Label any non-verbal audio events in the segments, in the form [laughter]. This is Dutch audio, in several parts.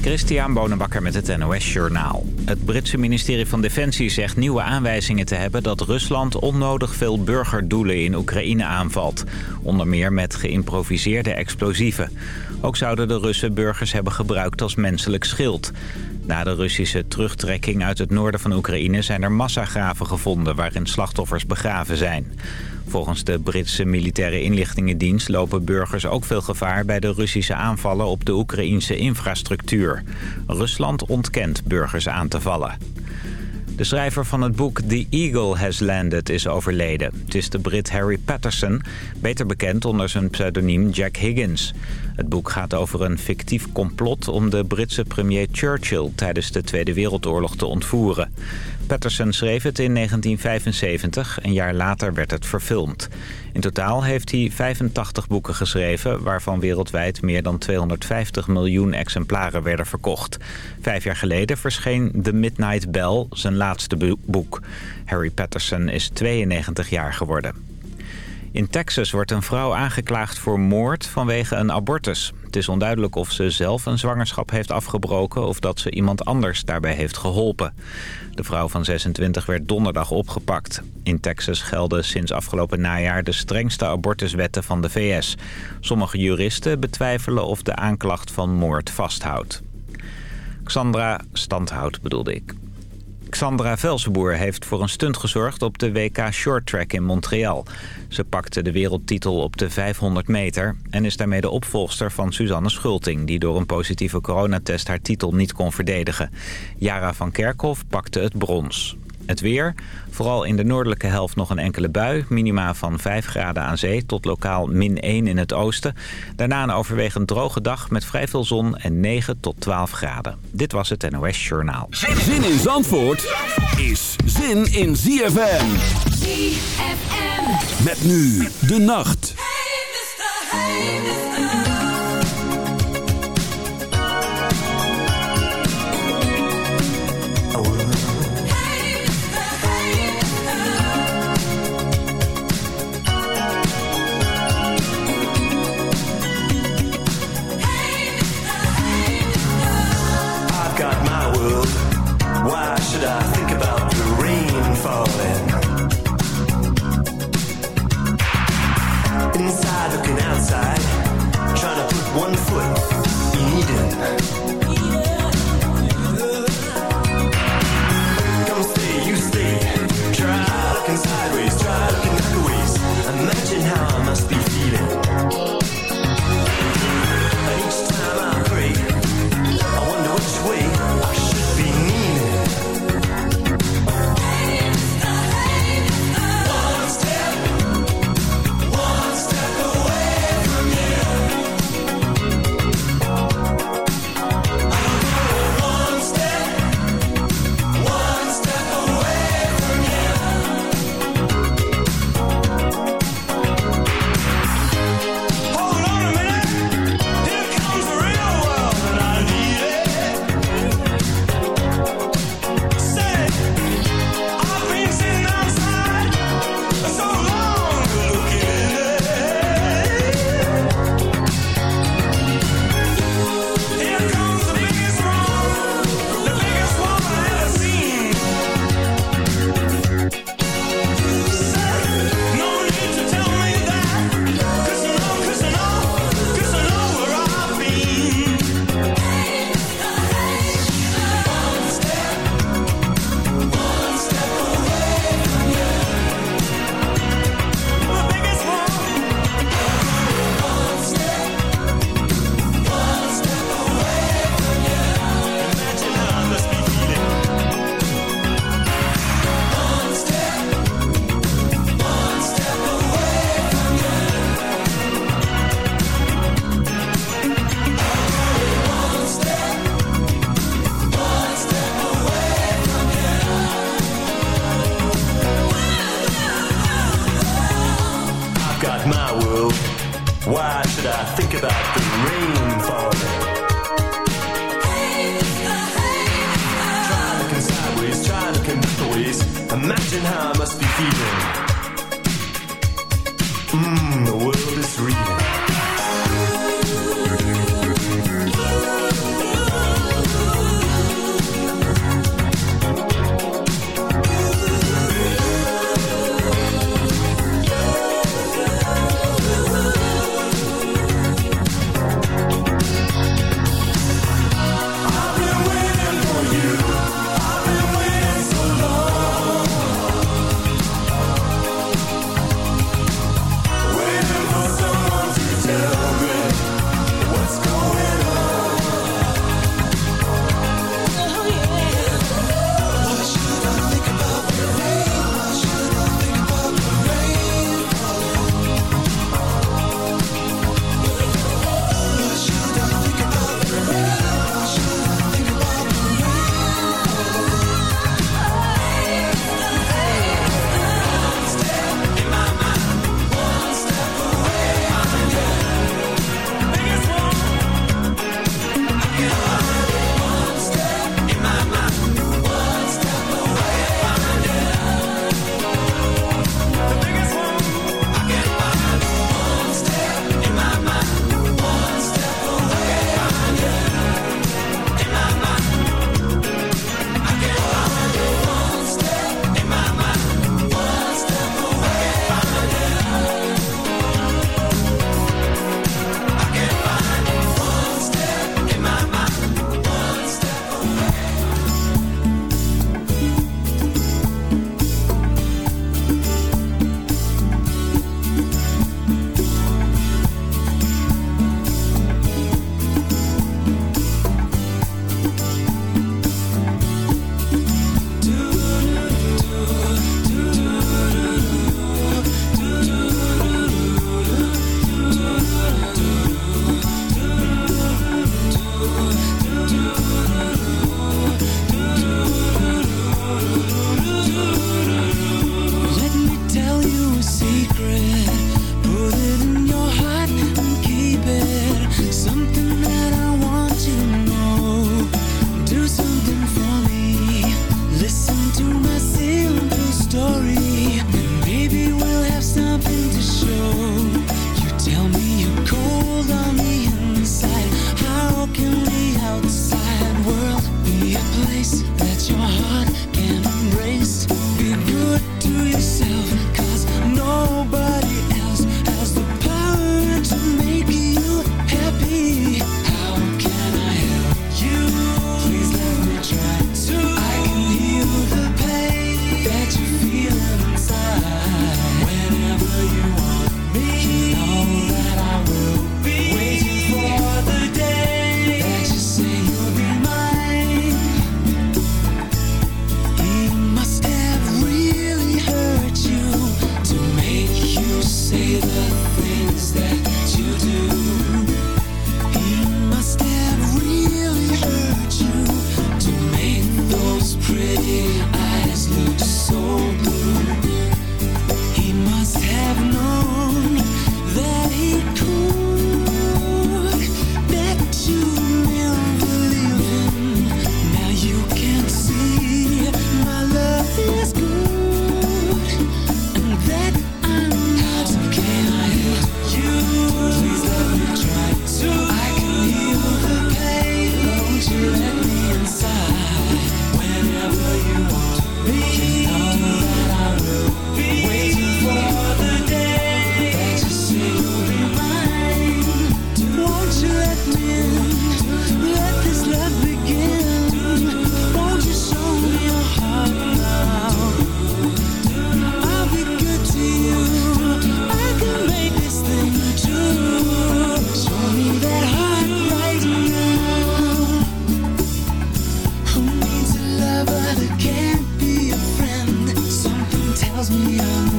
Christian Bonenbakker met het NOS Journaal. Het Britse ministerie van Defensie zegt nieuwe aanwijzingen te hebben... dat Rusland onnodig veel burgerdoelen in Oekraïne aanvalt. Onder meer met geïmproviseerde explosieven. Ook zouden de Russen burgers hebben gebruikt als menselijk schild. Na de Russische terugtrekking uit het noorden van Oekraïne... zijn er massagraven gevonden waarin slachtoffers begraven zijn. Volgens de Britse militaire inlichtingendienst lopen burgers ook veel gevaar bij de Russische aanvallen op de Oekraïnse infrastructuur. Rusland ontkent burgers aan te vallen. De schrijver van het boek The Eagle Has Landed is overleden. Het is de Brit Harry Patterson, beter bekend onder zijn pseudoniem Jack Higgins. Het boek gaat over een fictief complot om de Britse premier Churchill tijdens de Tweede Wereldoorlog te ontvoeren. Patterson schreef het in 1975, een jaar later werd het verfilmd. In totaal heeft hij 85 boeken geschreven... waarvan wereldwijd meer dan 250 miljoen exemplaren werden verkocht. Vijf jaar geleden verscheen The Midnight Bell, zijn laatste boek. Harry Patterson is 92 jaar geworden. In Texas wordt een vrouw aangeklaagd voor moord vanwege een abortus. Het is onduidelijk of ze zelf een zwangerschap heeft afgebroken... of dat ze iemand anders daarbij heeft geholpen. De vrouw van 26 werd donderdag opgepakt. In Texas gelden sinds afgelopen najaar de strengste abortuswetten van de VS. Sommige juristen betwijfelen of de aanklacht van moord vasthoudt. Xandra Standhout bedoelde ik. Xandra Velsenboer heeft voor een stunt gezorgd op de WK Shorttrack in Montreal. Ze pakte de wereldtitel op de 500 meter en is daarmee de opvolgster van Suzanne Schulting... die door een positieve coronatest haar titel niet kon verdedigen. Jara van Kerkhoff pakte het brons. Het weer, vooral in de noordelijke helft nog een enkele bui. Minima van 5 graden aan zee tot lokaal min 1 in het oosten. Daarna een overwegend droge dag met vrij veel zon en 9 tot 12 graden. Dit was het NOS Journaal. Zin in Zandvoort is zin in ZFM. ZFM. Met nu de nacht. Hey, mister, hey, mister. One foot in Eden.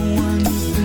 Me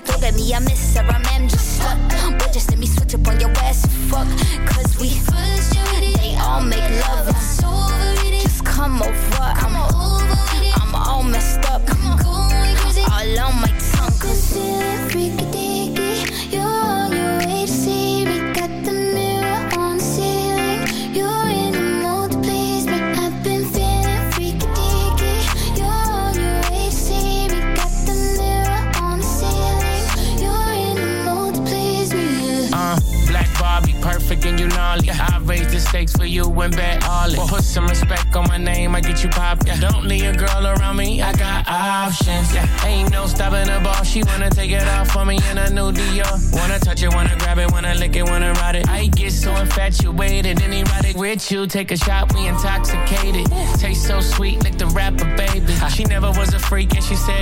Don't get me a miss a man take a shot, we intoxicated. Taste so sweet, like the rapper, baby. [laughs] She never was a freak, and she said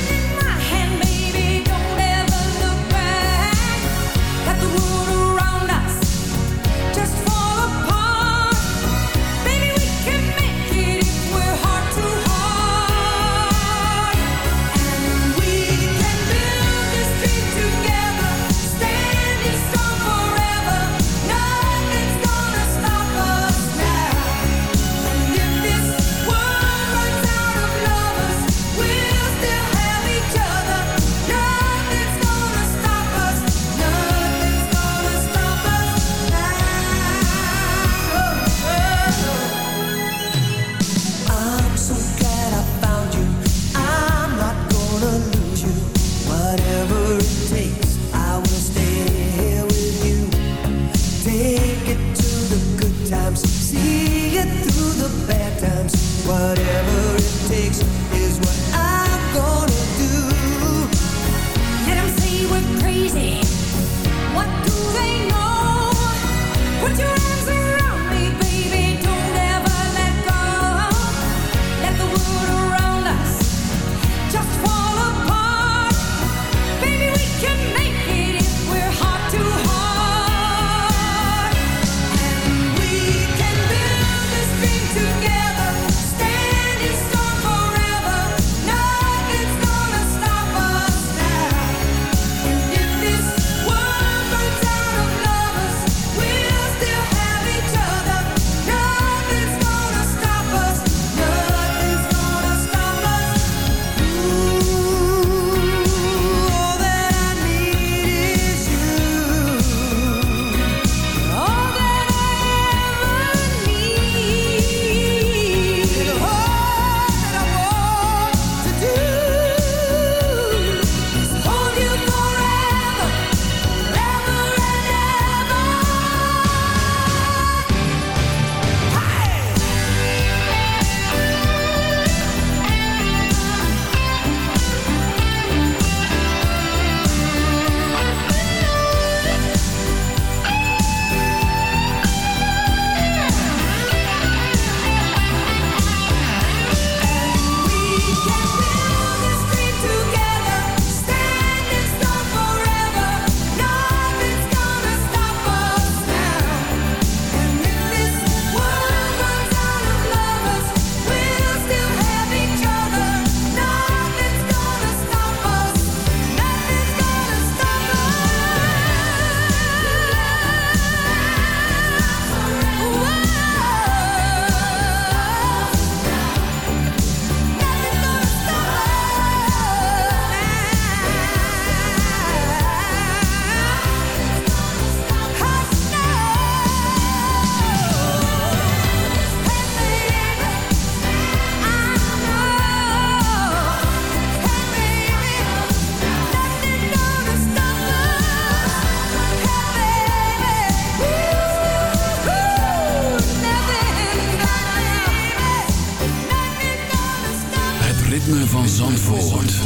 van Zandvoort.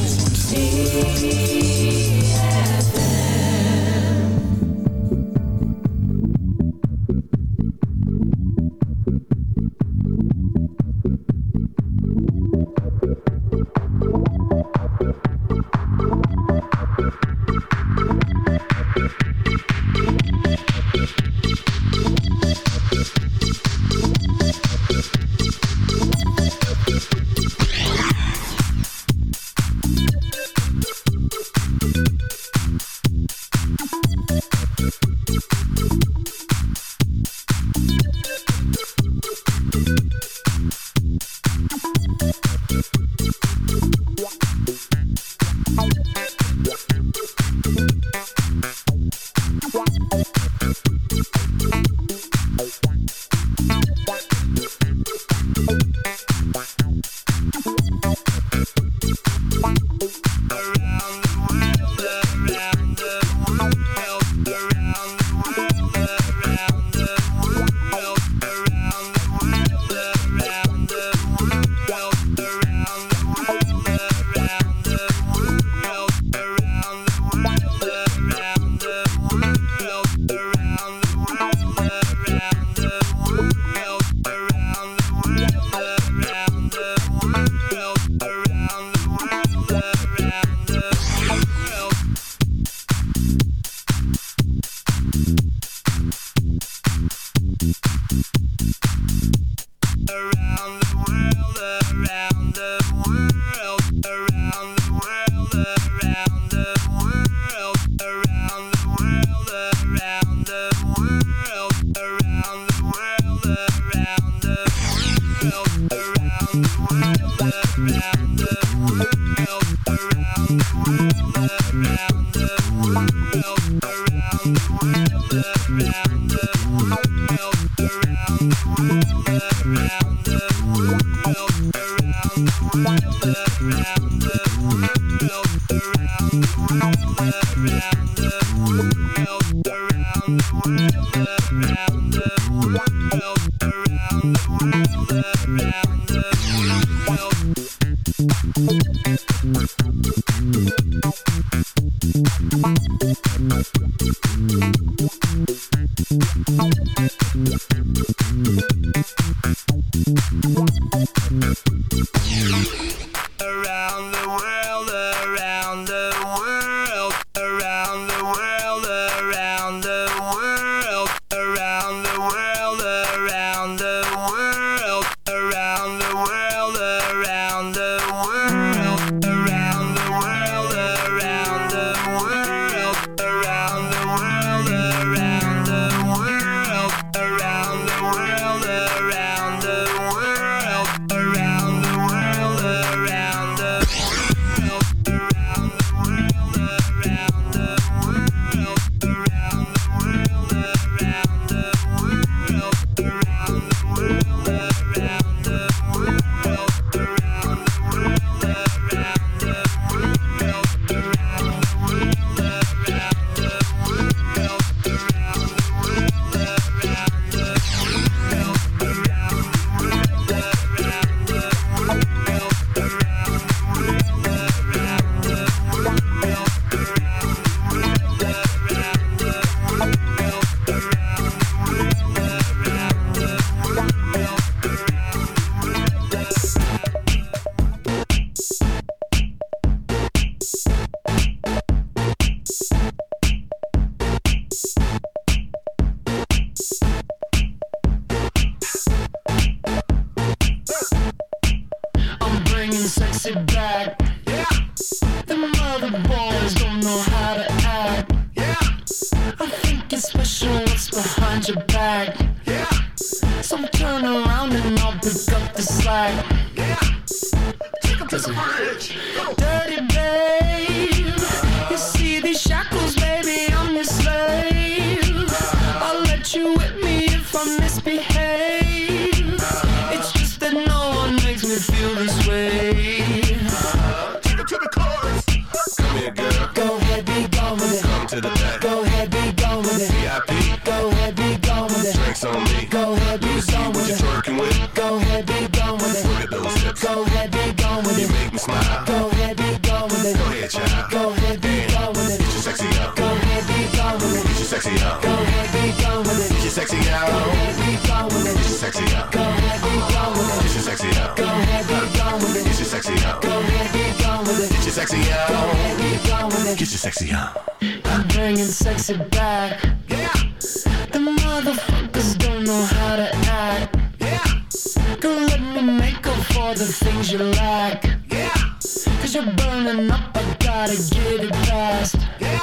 Gotta get it fast. Yeah,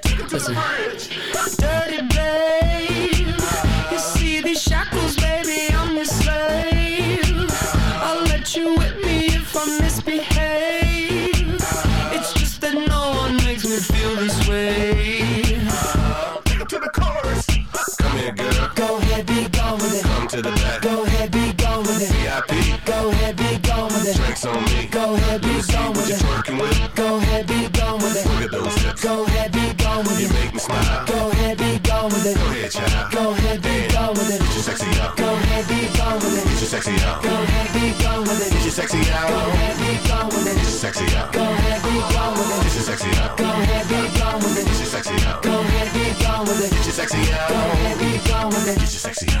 take it to Listen. the bridge. Dirty babe. gone with it. Get your sexy out Go ahead, with it. Sexy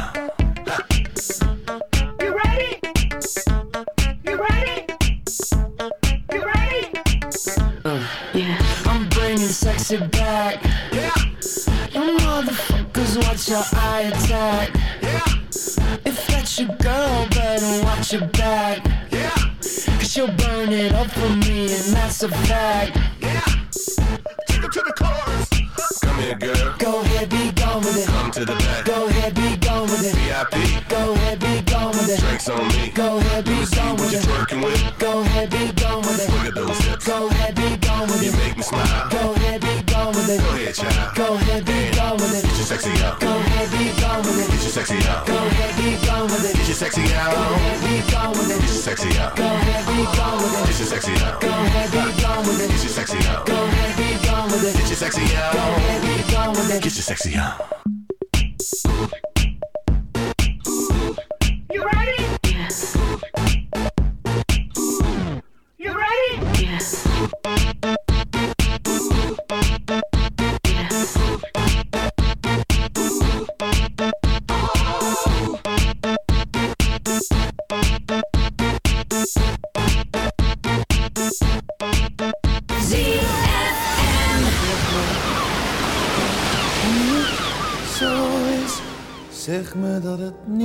Sexy huh?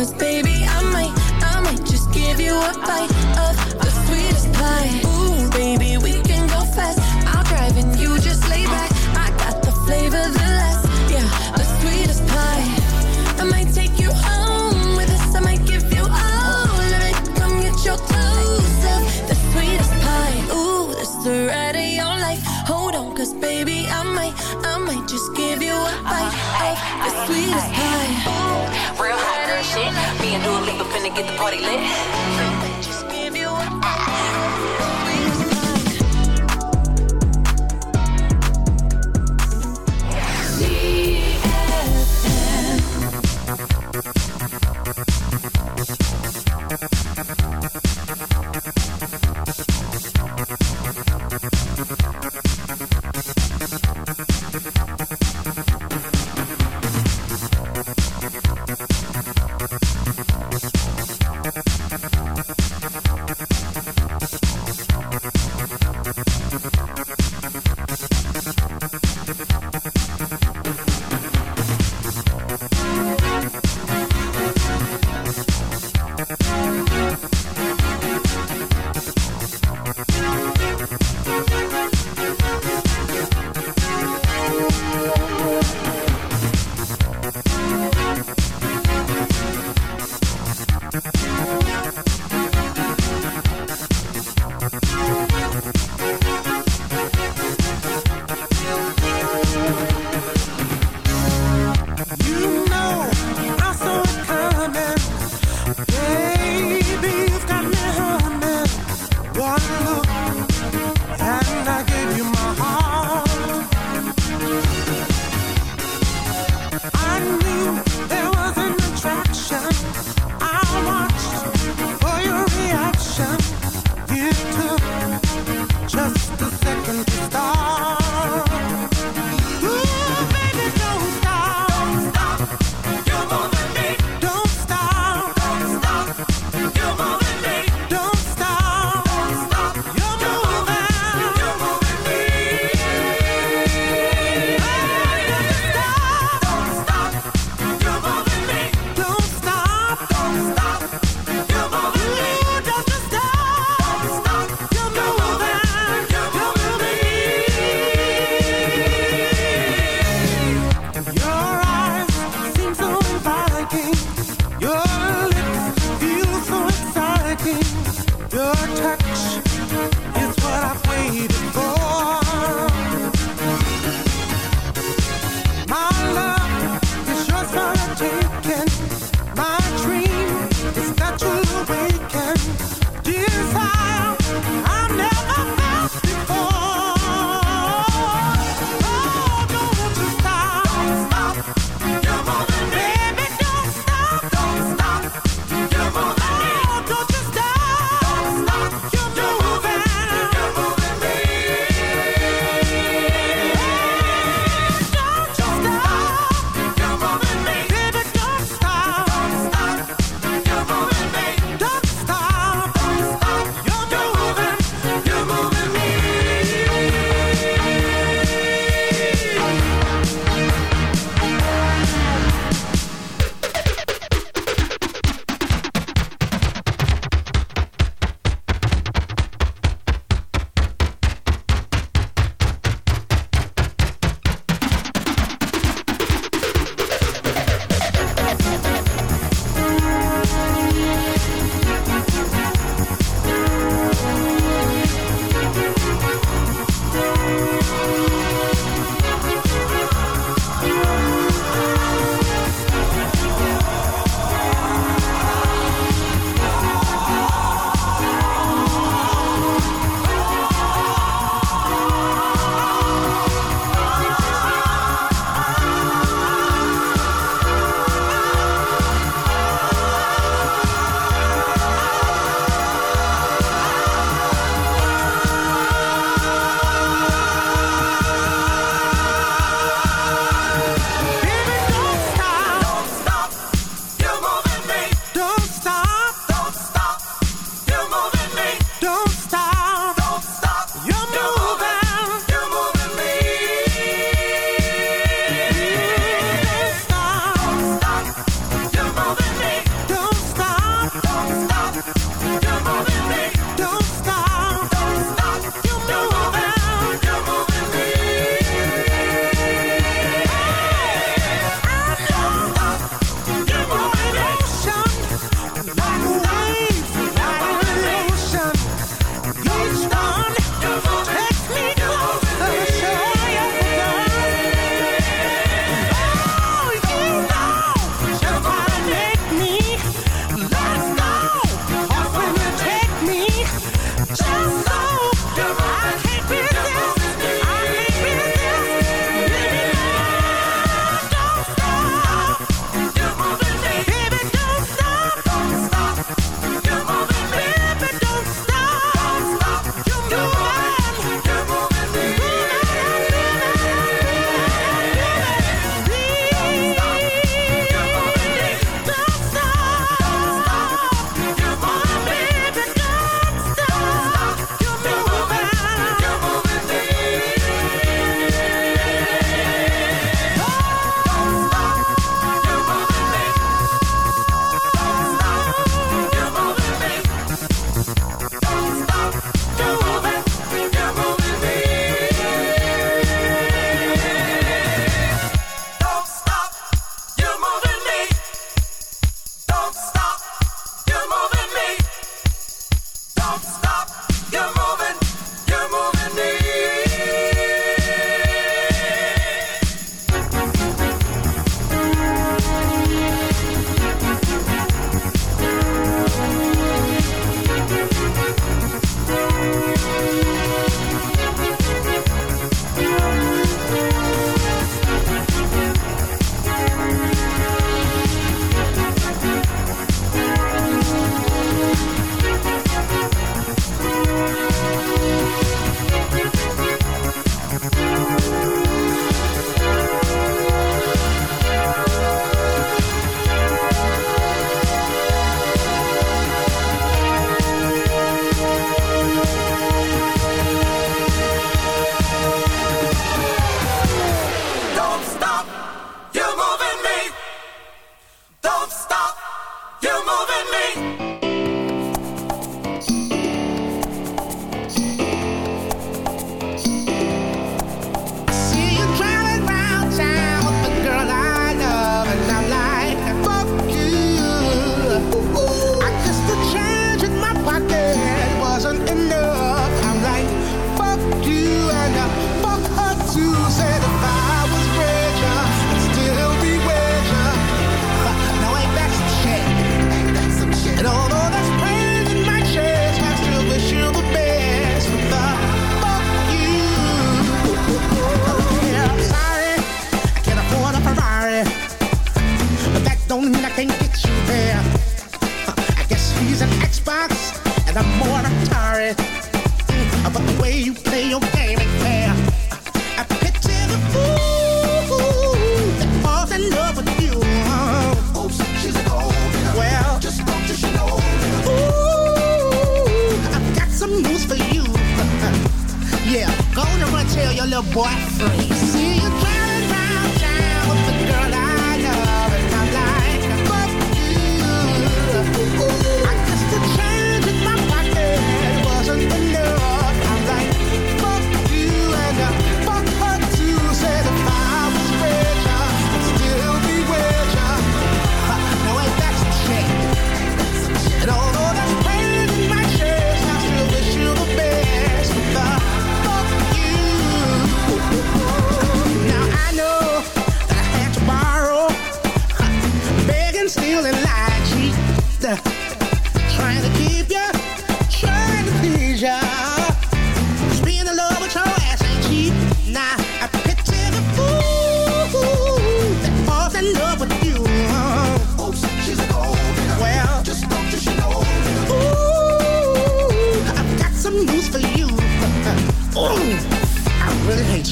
Cause baby, I might, I might just give you a bite get the party lit.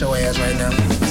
Your ass right now.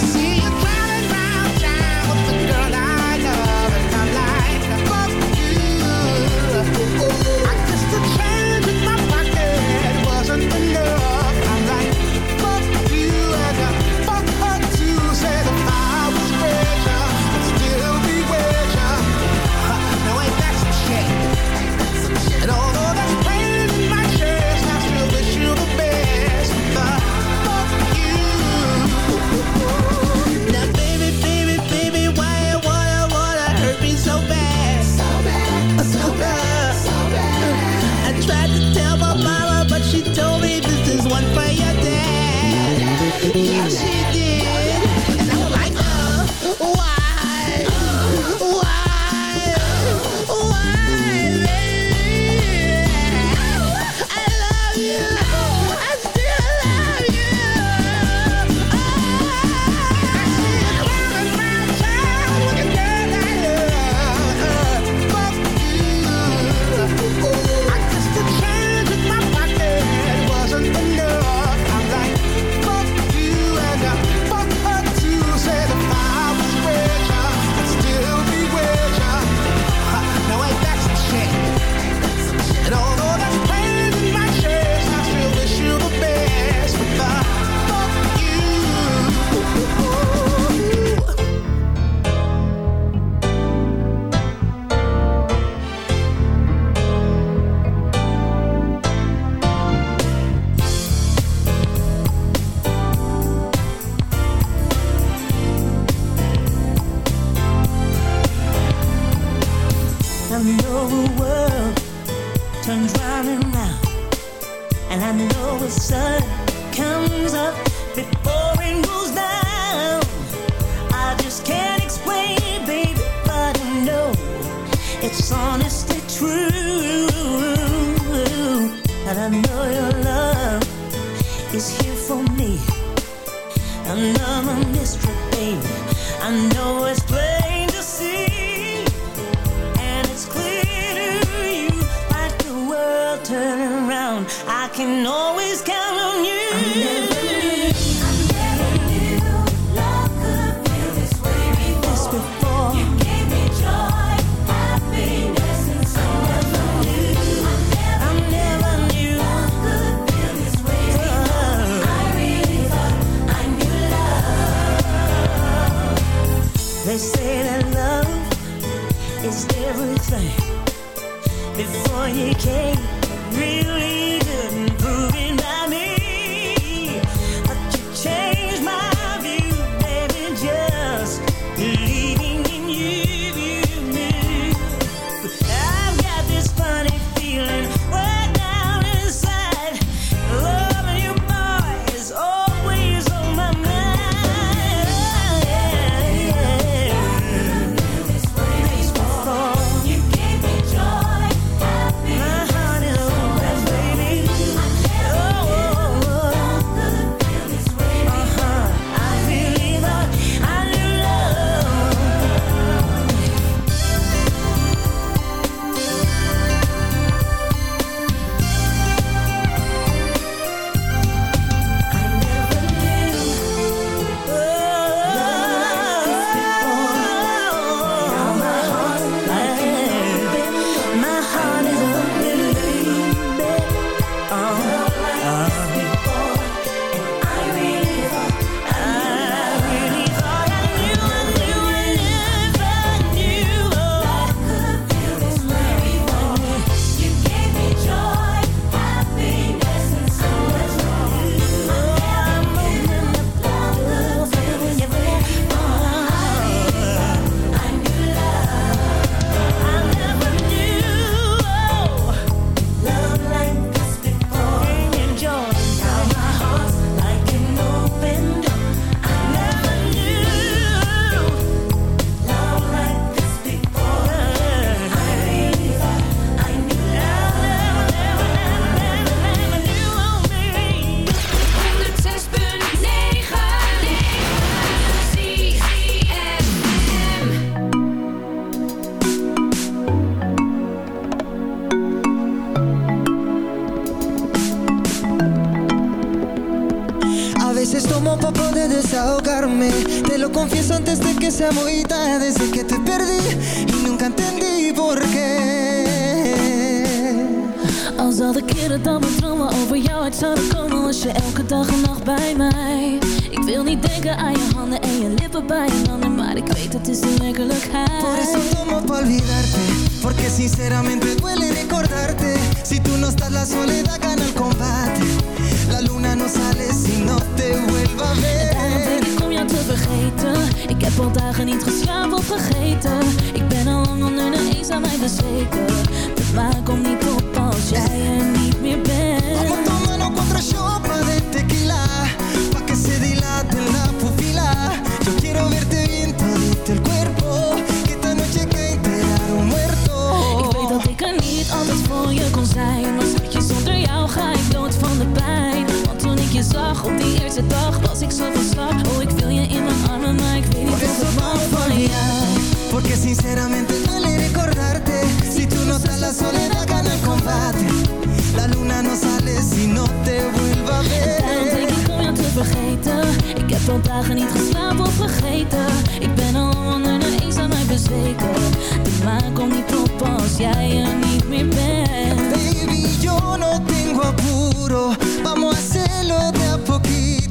Por eso tomo pa' olvidarte Porque sinceramente duele recordarte. Si tú no estás la soledad gana el combate. La luna no sale si no te vuelva a ver. Daarom denk ik om jou te vergeten Ik heb al dagen niet geslapen of vergeten Ik ben al lang onder de eens aan mij bezweken De maan komt niet eerste dag Was ik zo van slag Oh, ik wil je in mijn armen Maar ik weet niet of ik van jou. Porque sinceramente duele recordarte Si tú no estás la soledad gana el combate. La luna no sale si no te vuelva a Daarom denk ver ik om jou te vergeten. Ik heb al dagen niet geslapen of vergeten. Ik ben al onder de eens aan mij bezweken. De maan komt niet op als jij er niet meer bent. Baby, yo no tengo apuro. Vamos a hacerlo de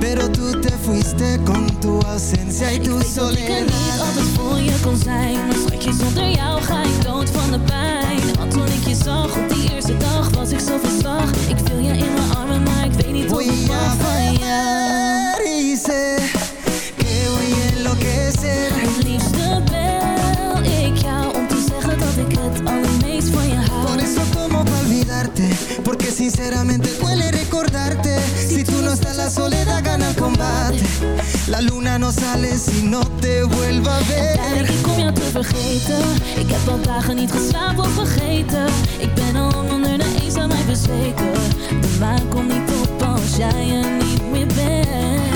Pero tú te fuiste con tu ausencia y tu Ik weet dat ik er niet soledad. altijd voor je kon zijn Maar schatje, zonder jou ga ik dood van de pijn. Want toen ik je zag op die eerste dag was ik zo van slag Ik viel je in mijn armen, maar ik weet niet of ik mag van jou sé que voy a enloquecer. Het liefste bel ik jou om te zeggen dat ik het allermeest van je hou. Por eso tomo pa' olvidarte Porque sinceramente duele recordarte. Si tú no estás la soledad gana el combate. La luna no sale si no te vuelva a ver. Ik om jou te vergeten. Ik heb al dagen niet geslapen of vergeten. Ik ben al onder de eens aan mij bezweken. De maan komt niet op als jij er niet meer bent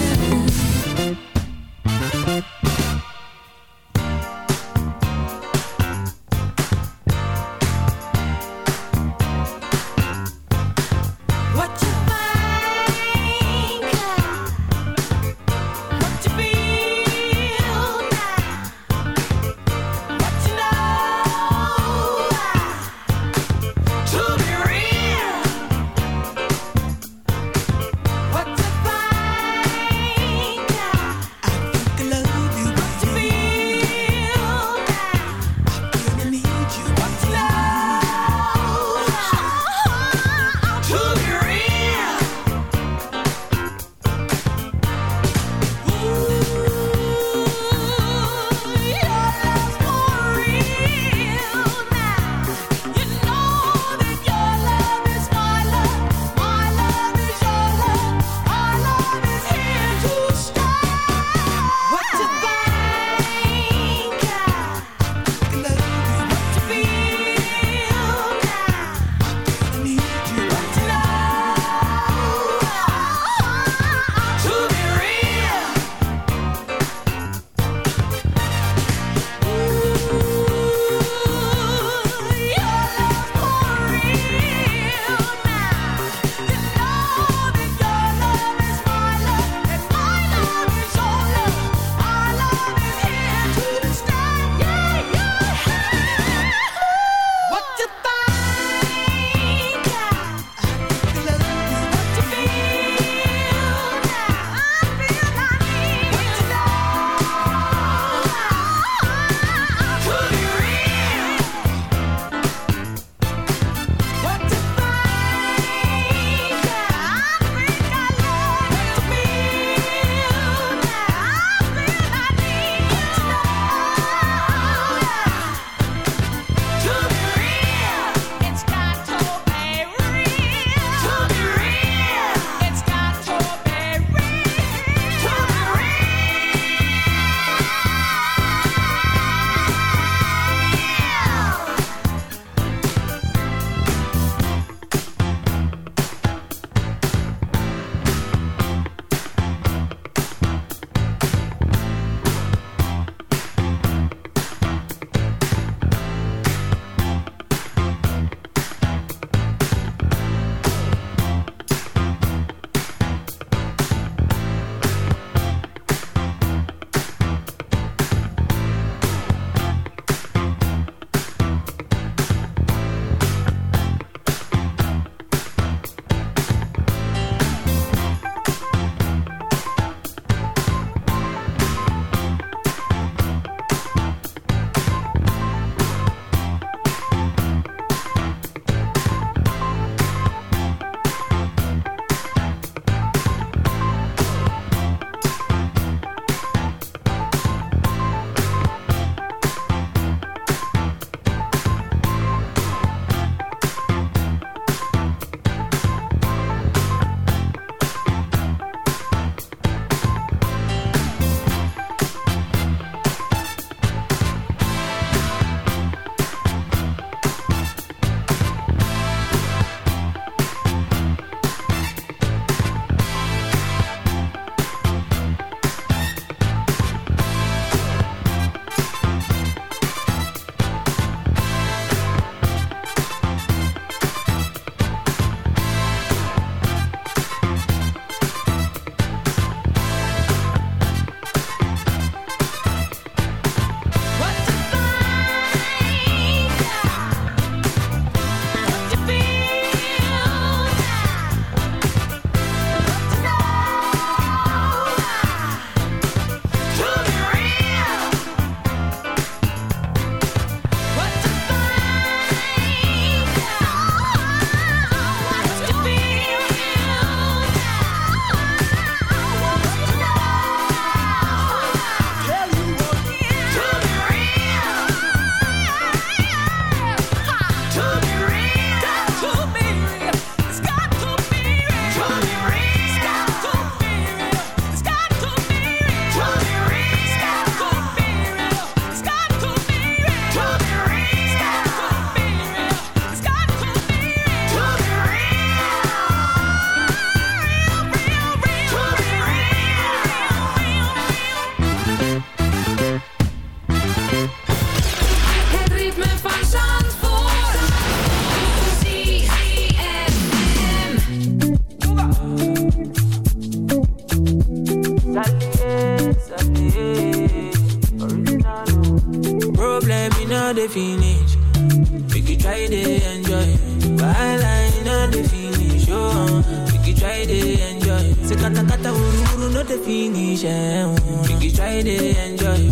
the finish, oh. Make you try to enjoy.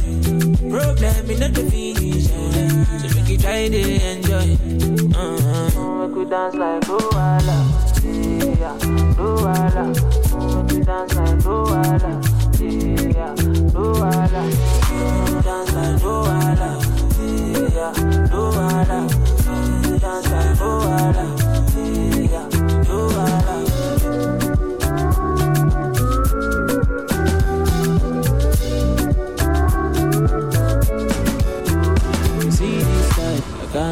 Problem in not the finish, eh. So make you try to enjoy. Uh-huh. Make we dance like Luala, yeah, Luala. Make we dance like Luala, yeah, Luala. Dance like Luala, yeah, Luala.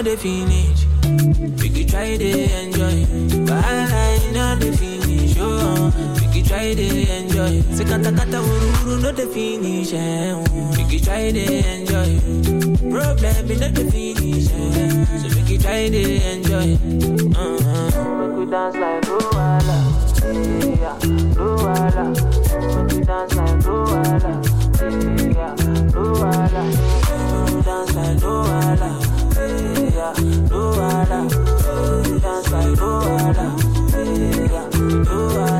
All the finish. We could try to enjoy. But I know the finish. Oh, we could try to enjoy. Say kata kata uru uru no the finish. Eh. We could try to enjoy. Problem all the finish. Eh. So we could try to enjoy. Uh-huh. Make we dance like Luala. Yeah, Luala. Make we dance like Luala. Yeah, Luala. Make we dance like Luala yeah, do I, do I, do